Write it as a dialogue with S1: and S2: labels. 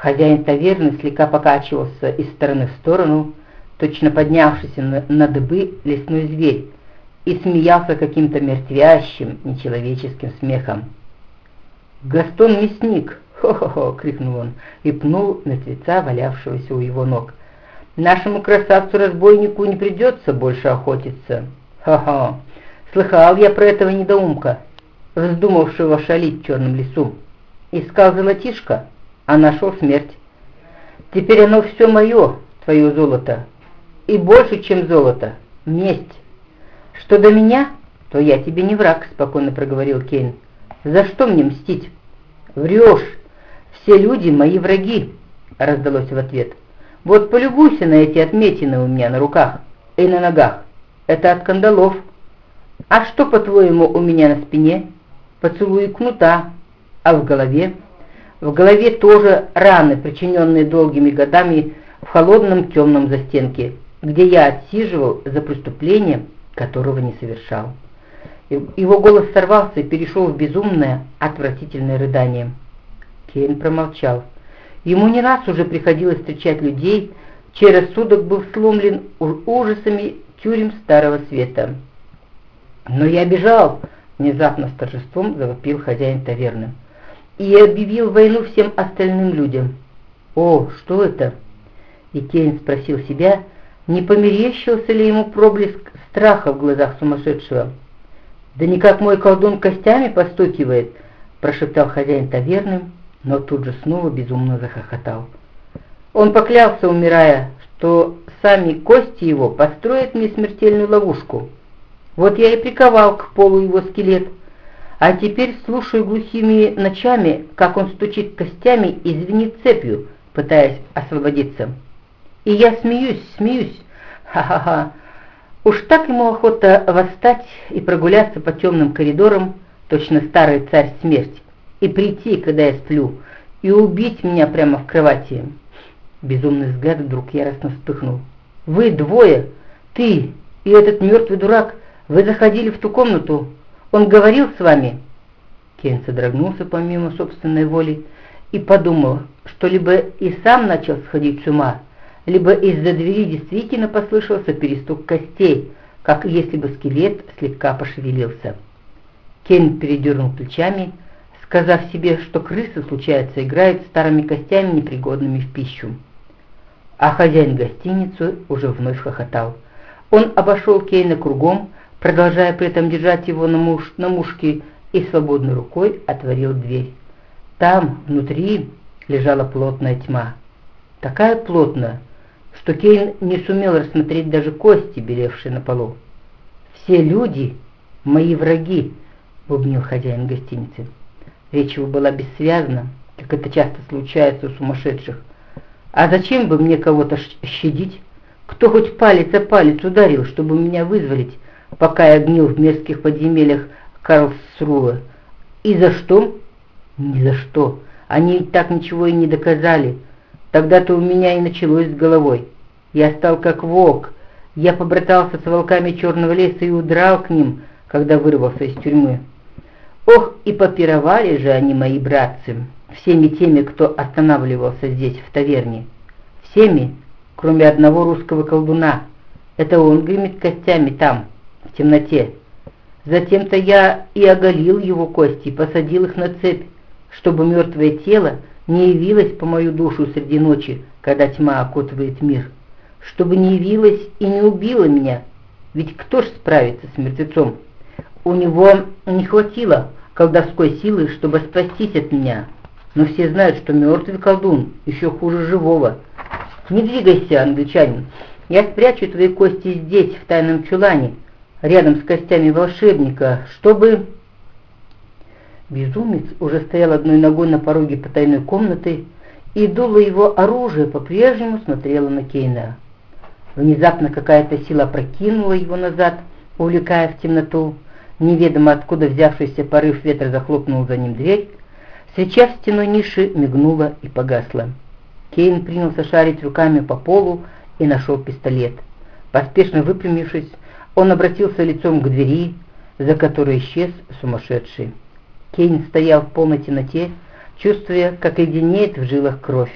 S1: Хозяин таверны слегка покачивался из стороны в сторону, точно поднявшийся на, на дыбы лесной зверь, и смеялся каким-то мертвящим, нечеловеческим смехом. «Гастон мясник!» «Хо-хо-хо!» — крикнул он и пнул мертвеца, валявшегося у его ног. «Нашему красавцу-разбойнику не придется больше охотиться!» «Хо-хо! Слыхал я про этого недоумка, вздумавшего шалить в черном лесу. Искал золотишко, а нашел смерть. Теперь оно все мое, твое золото, и больше, чем золото, месть. Что до меня, то я тебе не враг, спокойно проговорил Кейн. За что мне мстить? Врешь, все люди мои враги, раздалось в ответ. Вот полюбуйся на эти отметины у меня на руках и на ногах. Это от кандалов. А что, по-твоему, у меня на спине? Поцелуй кнута, а в голове? В голове тоже раны, причиненные долгими годами в холодном темном застенке, где я отсиживал за преступление, которого не совершал. Его голос сорвался и перешел в безумное, отвратительное рыдание. Кейн промолчал. Ему не раз уже приходилось встречать людей, чей рассудок был сломлен ужасами тюрем Старого Света. «Но я бежал!» — внезапно с торжеством завопил хозяин таверны. «И объявил войну всем остальным людям». «О, что это?» Кейн спросил себя, не померещился ли ему проблеск страха в глазах сумасшедшего. «Да никак мой колдун костями постукивает!» — прошептал хозяин таверны, но тут же снова безумно захохотал. Он поклялся, умирая, что сами кости его построят мне смертельную ловушку. Вот я и приковал к полу его скелет, а теперь слушаю глухими ночами, как он стучит костями и звенит цепью, пытаясь освободиться. И я смеюсь, смеюсь, ха-ха-ха. Уж так ему охота восстать и прогуляться по темным коридорам, точно старый царь смерть, и прийти, когда я сплю, и убить меня прямо в кровати. Безумный взгляд вдруг яростно вспыхнул. «Вы двое, ты и этот мертвый дурак, вы заходили в ту комнату. Он говорил с вами?» Кен содрогнулся помимо собственной воли и подумал, что либо и сам начал сходить с ума, либо из-за двери действительно послышался перестук костей, как если бы скелет слегка пошевелился. Кен передернул плечами, сказав себе, что крысы, случается, играют старыми костями, непригодными в пищу. А хозяин гостиницы уже вновь хохотал. Он обошел Кейна кругом, продолжая при этом держать его на, муж, на мушке и свободной рукой отворил дверь. Там, внутри, лежала плотная тьма. Такая плотная, что Кейн не сумел рассмотреть даже кости, белевшие на полу. «Все люди — мои враги», — бубнил хозяин гостиницы. Речь его была бессвязна, как это часто случается у сумасшедших. «А зачем бы мне кого-то щадить? Кто хоть палец о палец ударил, чтобы меня вызволить?» Пока я гнил в мерзких подземельях Карлсруэ. И за что? Ни за что. Они так ничего и не доказали. Тогда-то у меня и началось с головой. Я стал как волк. Я побратался с волками черного леса и удрал к ним, когда вырвался из тюрьмы. Ох, и попировали же они, мои братцы, всеми теми, кто останавливался здесь, в таверне. Всеми, кроме одного русского колдуна. Это он гремит костями там, в темноте. Затем-то я и оголил его кости и посадил их на цепь, чтобы мертвое тело не явилось по мою душу среди ночи, когда тьма окутывает мир, чтобы не явилось и не убило меня, ведь кто ж справится с мертвецом? У него не хватило колдовской силы, чтобы спастись от меня, но все знают, что мертвый колдун еще хуже живого. Не двигайся, англичанин, я спрячу твои кости здесь, в тайном чулане, рядом с костями волшебника, чтобы... Безумец уже стоял одной ногой на пороге потайной комнаты, и дуло его оружие по-прежнему смотрело на Кейна. Внезапно какая-то сила прокинула его назад, увлекая в темноту. Неведомо откуда взявшийся порыв ветра захлопнул за ним дверь. Свеча в стеной ниши мигнула и погасла. Кейн принялся шарить руками по полу и нашел пистолет. Поспешно выпрямившись, он обратился лицом к двери, за которой исчез сумасшедший. Кейн стоял в полной темноте, чувствуя, как леденеет в жилах кровь.